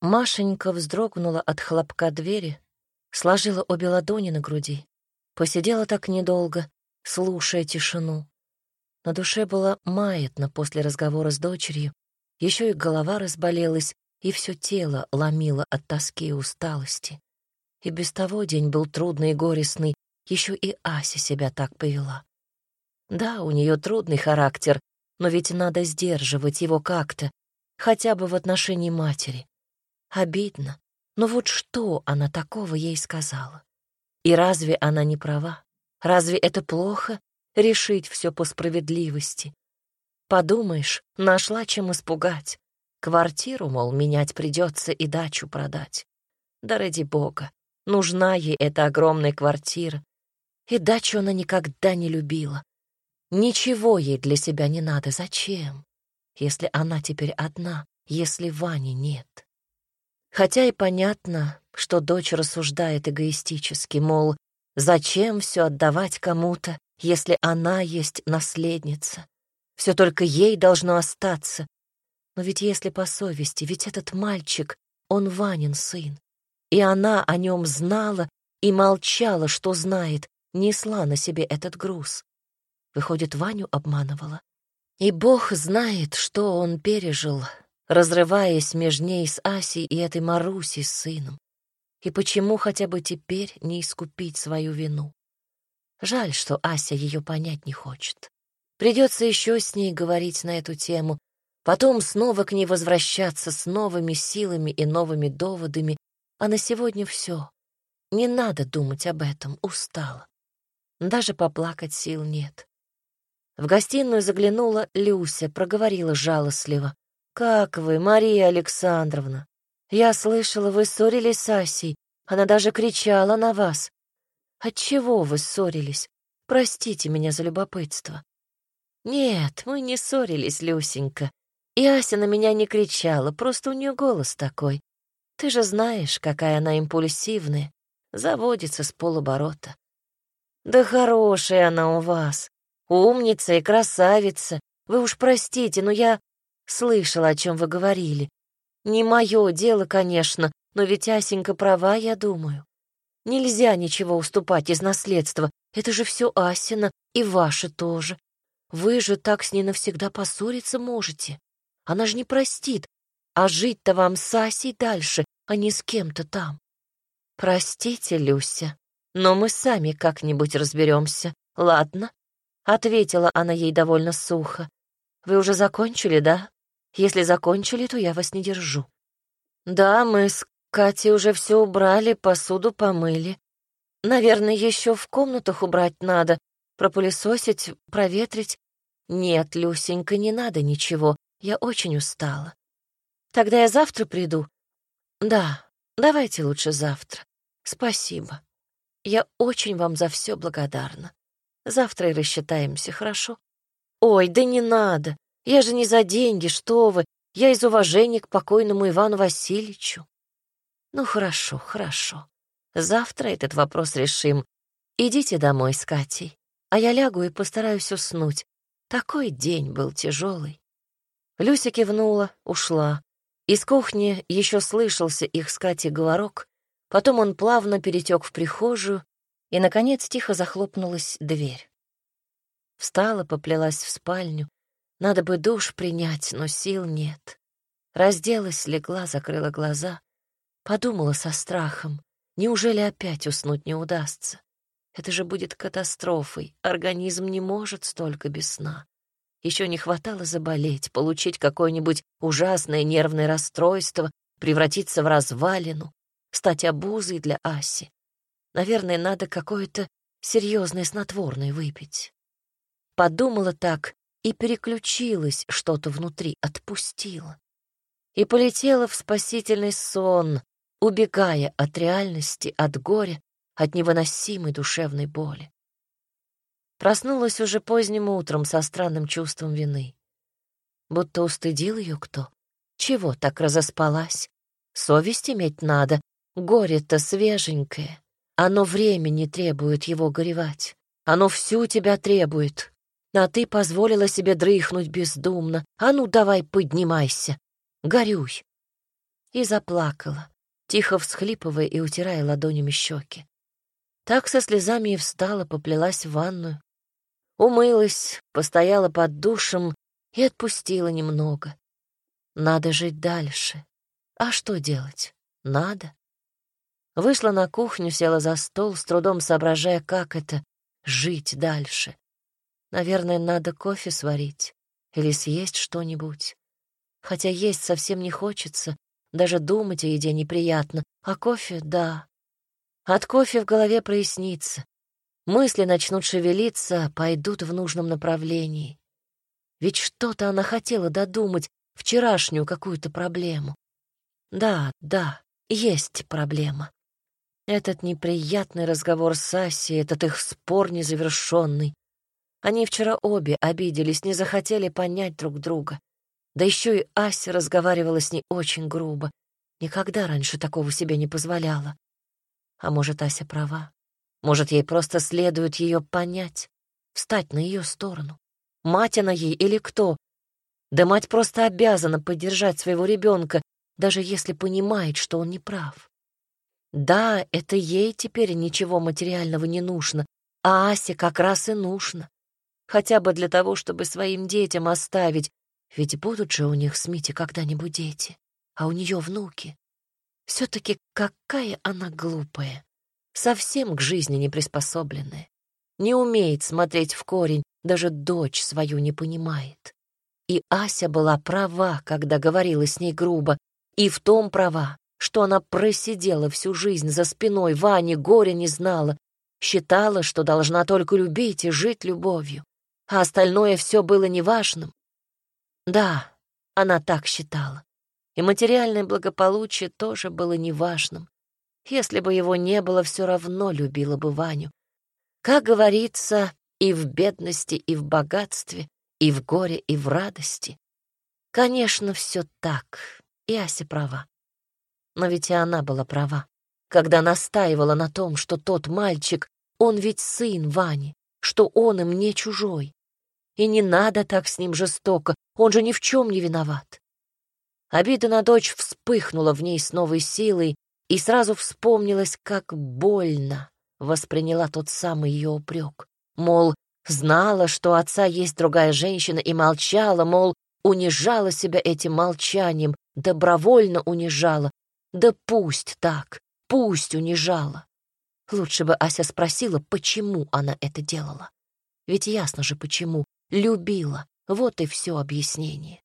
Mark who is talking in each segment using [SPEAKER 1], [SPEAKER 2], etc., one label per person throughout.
[SPEAKER 1] Машенька вздрогнула от хлопка двери, сложила обе ладони на груди, посидела так недолго, слушая тишину. На душе было маятно после разговора с дочерью, еще и голова разболелась, и все тело ломило от тоски и усталости. И без того день был трудный и горестный, еще и Ася себя так повела. Да, у нее трудный характер, но ведь надо сдерживать его как-то, хотя бы в отношении матери. Обидно, но вот что она такого ей сказала? И разве она не права? Разве это плохо — решить все по справедливости? Подумаешь, нашла чем испугать. Квартиру, мол, менять придется и дачу продать. Да ради бога, нужна ей эта огромная квартира. И дачу она никогда не любила. Ничего ей для себя не надо. Зачем? Если она теперь одна, если Вани нет. Хотя и понятно, что дочь рассуждает эгоистически, мол, зачем все отдавать кому-то, если она есть наследница? Все только ей должно остаться. Но ведь если по совести, ведь этот мальчик, он Ванин сын. И она о нем знала и молчала, что знает, несла на себе этот груз. Выходит, Ваню обманывала. И Бог знает, что он пережил, разрываясь между ней с Асей и этой Марусей с сыном. И почему хотя бы теперь не искупить свою вину? Жаль, что Ася ее понять не хочет. Придется еще с ней говорить на эту тему, потом снова к ней возвращаться с новыми силами и новыми доводами, а на сегодня все. Не надо думать об этом, устала. Даже поплакать сил нет. В гостиную заглянула Люся, проговорила жалостливо. «Как вы, Мария Александровна? Я слышала, вы ссорились с Асей. Она даже кричала на вас. Отчего вы ссорились? Простите меня за любопытство». «Нет, мы не ссорились, Люсенька. И Ася на меня не кричала, просто у нее голос такой. Ты же знаешь, какая она импульсивная, заводится с полоборота. Да хорошая она у вас. Умница и красавица. Вы уж простите, но я слышала, о чем вы говорили. Не мое дело, конечно, но ведь Асенька права, я думаю. Нельзя ничего уступать из наследства. Это же все Асина и ваше тоже. Вы же так с ней навсегда поссориться можете. Она же не простит. А жить-то вам с Асей дальше, а не с кем-то там. Простите, Люся, но мы сами как-нибудь разберемся, ладно? Ответила она ей довольно сухо. «Вы уже закончили, да? Если закончили, то я вас не держу». «Да, мы с Катей уже все убрали, посуду помыли. Наверное, еще в комнатах убрать надо, пропылесосить, проветрить. Нет, Люсенька, не надо ничего, я очень устала. Тогда я завтра приду. Да, давайте лучше завтра. Спасибо. Я очень вам за все благодарна. Завтра и рассчитаемся, хорошо? Ой, да не надо. Я же не за деньги, что вы. Я из уважения к покойному Ивану Васильевичу. Ну, хорошо, хорошо. Завтра этот вопрос решим. Идите домой с Катей, а я лягу и постараюсь уснуть. Такой день был тяжелый. Люся кивнула, ушла. Из кухни еще слышался их с Катей говорок, потом он плавно перетек в прихожую, и, наконец, тихо захлопнулась дверь. Встала, поплелась в спальню. Надо бы душ принять, но сил нет. Разделась, легла, закрыла глаза. Подумала со страхом, неужели опять уснуть не удастся? Это же будет катастрофой. Организм не может столько без сна. Еще не хватало заболеть, получить какое-нибудь ужасное нервное расстройство, превратиться в развалину, стать обузой для Аси. Наверное, надо какое-то серьезное снотворное выпить. Подумала так и переключилась что-то внутри, отпустила. И полетела в спасительный сон, убегая от реальности, от горя, от невыносимой душевной боли. Проснулась уже поздним утром со странным чувством вины. Будто устыдил ее кто. Чего так разоспалась? Совесть иметь надо, горе-то свеженькое. Оно времени требует его горевать. Оно всю тебя требует. А ты позволила себе дрыхнуть бездумно. А ну, давай, поднимайся. Горюй. и заплакала, тихо всхлипывая и утирая ладонями щеки. Так со слезами и встала, поплелась в ванную. Умылась, постояла под душем и отпустила немного. Надо жить дальше. А что делать? Надо. Вышла на кухню, села за стол, с трудом соображая, как это — жить дальше. Наверное, надо кофе сварить или съесть что-нибудь. Хотя есть совсем не хочется, даже думать о еде неприятно, а кофе — да. От кофе в голове прояснится. Мысли начнут шевелиться, пойдут в нужном направлении. Ведь что-то она хотела додумать, вчерашнюю какую-то проблему. Да, да, есть проблема. Этот неприятный разговор с Асей, этот их спор незавершенный. Они вчера обе обиделись, не захотели понять друг друга. Да еще и Ася разговаривала с ней очень грубо. Никогда раньше такого себе не позволяла. А может, Ася права? Может, ей просто следует ее понять, встать на ее сторону? Мать она ей или кто? Да мать просто обязана поддержать своего ребенка, даже если понимает, что он не прав. Да, это ей теперь ничего материального не нужно, а Асе как раз и нужно. Хотя бы для того, чтобы своим детям оставить, ведь будут же у них с Мити когда-нибудь дети, а у нее внуки. Все-таки какая она глупая, совсем к жизни не приспособленная. Не умеет смотреть в корень, даже дочь свою не понимает. И Ася была права, когда говорила с ней грубо, и в том права, что она просидела всю жизнь за спиной Вани, горя не знала, считала, что должна только любить и жить любовью, а остальное все было неважным. Да, она так считала. И материальное благополучие тоже было неважным. Если бы его не было, все равно любила бы Ваню. Как говорится, и в бедности, и в богатстве, и в горе, и в радости. Конечно, все так, и Ася права. Но ведь и она была права, когда настаивала на том, что тот мальчик, он ведь сын Вани, что он им не чужой. И не надо так с ним жестоко, он же ни в чем не виноват. Обида на дочь вспыхнула в ней с новой силой, и сразу вспомнилось, как больно восприняла тот самый ее упрек. Мол, знала, что у отца есть другая женщина, и молчала, мол, унижала себя этим молчанием, добровольно унижала, да пусть так, пусть унижала. Лучше бы Ася спросила, почему она это делала. Ведь ясно же почему. Любила. Вот и все объяснение.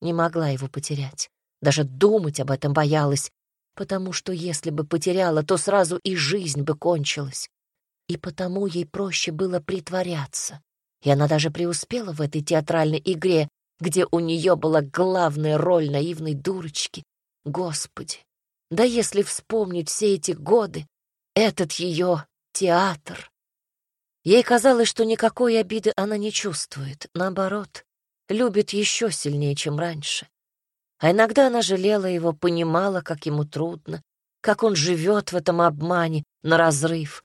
[SPEAKER 1] Не могла его потерять. Даже думать об этом боялась, потому что если бы потеряла, то сразу и жизнь бы кончилась. И потому ей проще было притворяться. И она даже преуспела в этой театральной игре, где у нее была главная роль наивной дурочки. Господи, да если вспомнить все эти годы, этот ее театр. Ей казалось, что никакой обиды она не чувствует, наоборот, любит еще сильнее, чем раньше. А иногда она жалела его, понимала, как ему трудно, как он живет в этом обмане, на разрыв.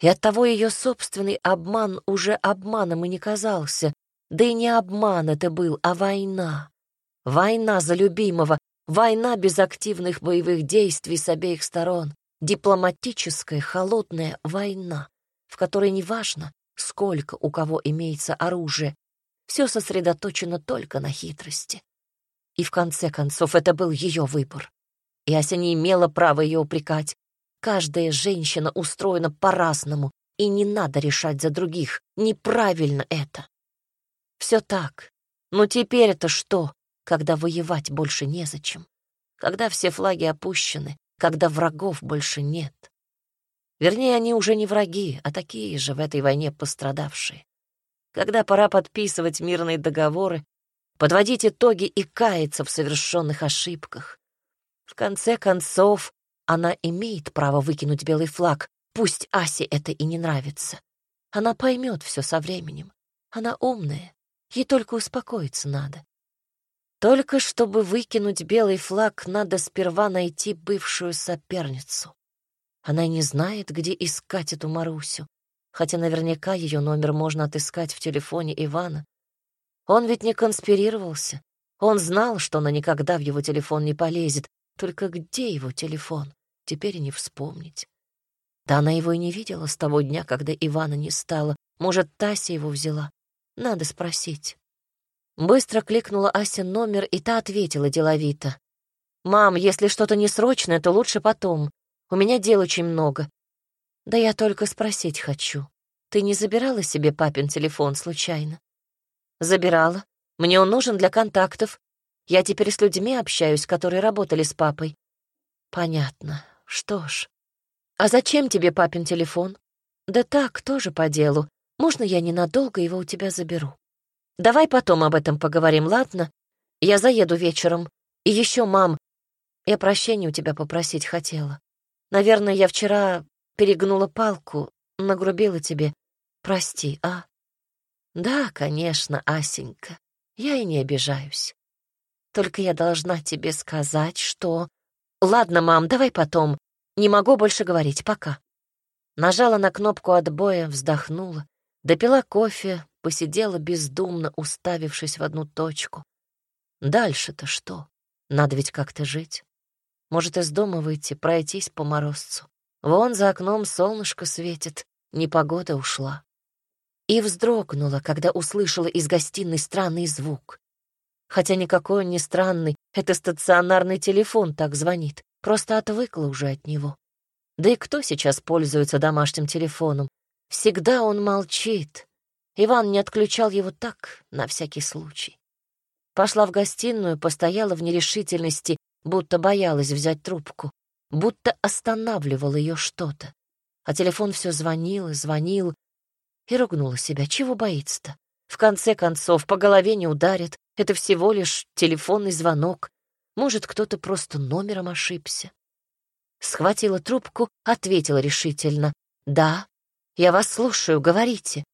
[SPEAKER 1] И оттого ее собственный обман уже обманом и не казался. Да и не обман это был, а война. Война за любимого, Война без активных боевых действий с обеих сторон. Дипломатическая, холодная война, в которой неважно, сколько у кого имеется оружие, все сосредоточено только на хитрости. И в конце концов это был ее выбор. И Ася не имела права ее упрекать. Каждая женщина устроена по-разному, и не надо решать за других. Неправильно это. Все так. Но теперь это что? когда воевать больше незачем, когда все флаги опущены, когда врагов больше нет. Вернее, они уже не враги, а такие же в этой войне пострадавшие. Когда пора подписывать мирные договоры, подводить итоги и каяться в совершенных ошибках. В конце концов, она имеет право выкинуть белый флаг, пусть Асе это и не нравится. Она поймет все со временем. Она умная, ей только успокоиться надо. Только чтобы выкинуть белый флаг, надо сперва найти бывшую соперницу. Она не знает, где искать эту Марусю, хотя наверняка ее номер можно отыскать в телефоне Ивана. Он ведь не конспирировался. Он знал, что она никогда в его телефон не полезет, Только где его телефон? Теперь и не вспомнить. Да она его и не видела с того дня, когда Ивана не стало. Может, Тася его взяла? Надо спросить. Быстро кликнула Ася номер, и та ответила деловито. «Мам, если что-то несрочное, то лучше потом. У меня дел очень много. Да я только спросить хочу. Ты не забирала себе папин телефон случайно?» «Забирала. Мне он нужен для контактов. Я теперь с людьми общаюсь, которые работали с папой». «Понятно. Что ж. А зачем тебе папин телефон?» «Да так, тоже по делу. Можно я ненадолго его у тебя заберу?» «Давай потом об этом поговорим, ладно? Я заеду вечером. И еще, мам, я прощения у тебя попросить хотела. Наверное, я вчера перегнула палку, нагрубила тебе. Прости, а?» «Да, конечно, Асенька, я и не обижаюсь. Только я должна тебе сказать, что...» «Ладно, мам, давай потом. Не могу больше говорить, пока». Нажала на кнопку отбоя, вздохнула, допила кофе, посидела бездумно, уставившись в одну точку. Дальше-то что? Надо ведь как-то жить. Может, из дома выйти, пройтись по морозцу. Вон за окном солнышко светит, непогода ушла. И вздрогнула, когда услышала из гостиной странный звук. Хотя никакой он не странный, это стационарный телефон так звонит, просто отвыкла уже от него. Да и кто сейчас пользуется домашним телефоном? Всегда он молчит. Иван не отключал его так, на всякий случай. Пошла в гостиную, постояла в нерешительности, будто боялась взять трубку, будто останавливал ее что-то. А телефон все звонил и звонил, и ругнула себя. Чего боится-то? В конце концов, по голове не ударит. Это всего лишь телефонный звонок. Может, кто-то просто номером ошибся. Схватила трубку, ответила решительно. «Да, я вас слушаю, говорите».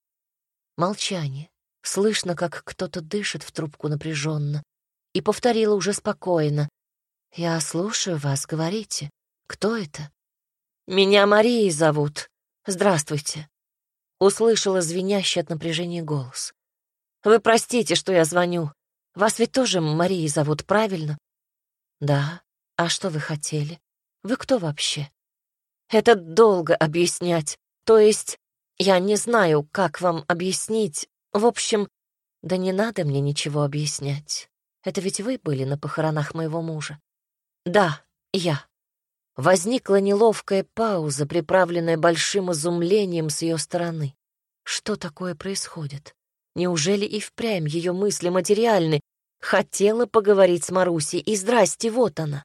[SPEAKER 1] Молчание. Слышно, как кто-то дышит в трубку напряженно. И повторила уже спокойно. «Я слушаю вас, говорите. Кто это?» «Меня Марией зовут. Здравствуйте». Услышала звенящий от напряжения голос. «Вы простите, что я звоню. Вас ведь тоже Марией зовут, правильно?» «Да. А что вы хотели? Вы кто вообще?» «Это долго объяснять. То есть, я не знаю, как вам объяснить. В общем, да не надо мне ничего объяснять. Это ведь вы были на похоронах моего мужа. Да, я. Возникла неловкая пауза, приправленная большим изумлением с ее стороны. Что такое происходит? Неужели и впрямь ее мысли материальны? Хотела поговорить с Марусей, и здрасте, вот она.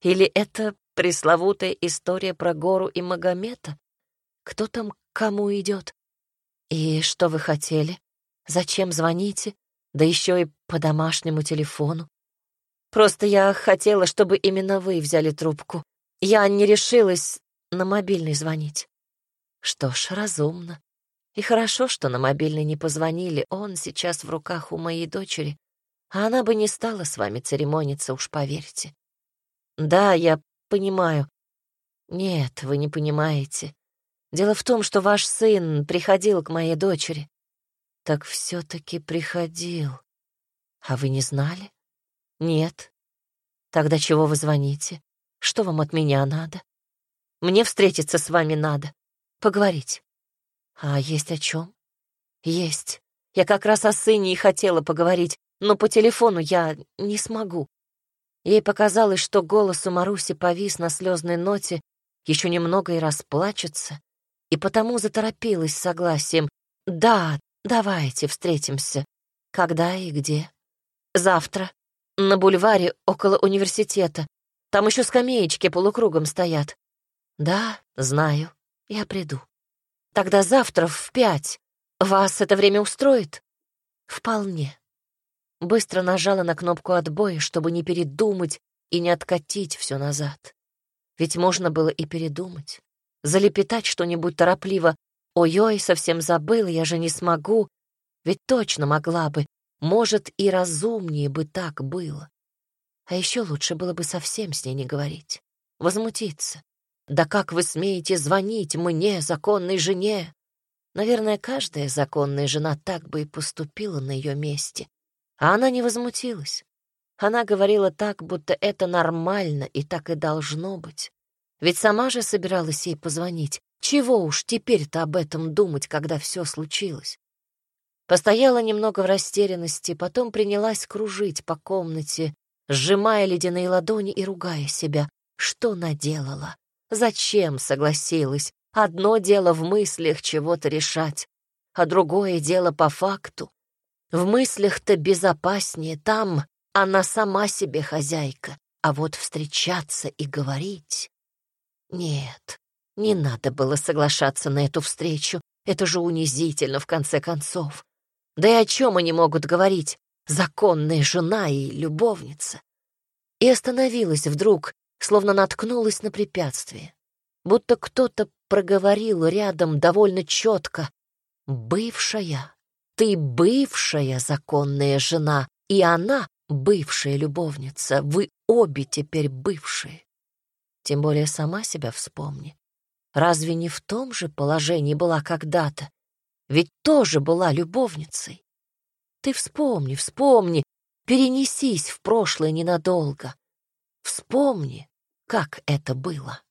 [SPEAKER 1] Или это пресловутая история про гору и Магомета? Кто там к кому идет? И что вы хотели? Зачем звоните? Да еще и по домашнему телефону. Просто я хотела, чтобы именно вы взяли трубку. Я не решилась на мобильный звонить. Что ж, разумно. И хорошо, что на мобильный не позвонили. Он сейчас в руках у моей дочери. А она бы не стала с вами церемониться, уж поверьте. Да, я понимаю. Нет, вы не понимаете. Дело в том, что ваш сын приходил к моей дочери. Так все-таки приходил. А вы не знали? Нет. Тогда чего вы звоните? Что вам от меня надо? Мне встретиться с вами надо. Поговорить. А есть о чем? Есть. Я как раз о сыне и хотела поговорить, но по телефону я не смогу. Ей показалось, что голос у Маруси повис на слезной ноте, еще немного и расплачется, и потому заторопилась с согласием. «Да, давайте встретимся. Когда и где?» «Завтра», на бульваре около университета. Там еще скамеечки полукругом стоят. Да, знаю. Я приду. Тогда завтра в пять. Вас это время устроит? Вполне. Быстро нажала на кнопку отбоя, чтобы не передумать и не откатить все назад. Ведь можно было и передумать. Залепетать что-нибудь торопливо. Ой-ой, совсем забыла, я же не смогу. Ведь точно могла бы, может, и разумнее бы так было. А еще лучше было бы совсем с ней не говорить. Возмутиться. «Да как вы смеете звонить мне, законной жене?» Наверное, каждая законная жена так бы и поступила на ее месте. А она не возмутилась. Она говорила так, будто это нормально и так и должно быть. Ведь сама же собиралась ей позвонить. Чего уж теперь-то об этом думать, когда все случилось? Постояла немного в растерянности, потом принялась кружить по комнате, сжимая ледяные ладони и ругая себя. Что наделала? Зачем согласилась? Одно дело в мыслях чего-то решать, а другое дело по факту. В мыслях-то безопаснее, там она сама себе хозяйка, а вот встречаться и говорить... Нет, не надо было соглашаться на эту встречу, это же унизительно, в конце концов. Да и о чем они могут говорить? Законная жена и любовница. И остановилась вдруг, словно наткнулась на препятствие. Будто кто-то проговорил рядом довольно четко. «Бывшая, ты бывшая законная жена, и она бывшая любовница. Вы обе теперь бывшие. Тем более сама себя вспомни. Разве не в том же положении была когда-то? Ведь тоже была любовницей. Ты вспомни, вспомни, перенесись в прошлое ненадолго. Вспомни, как это было.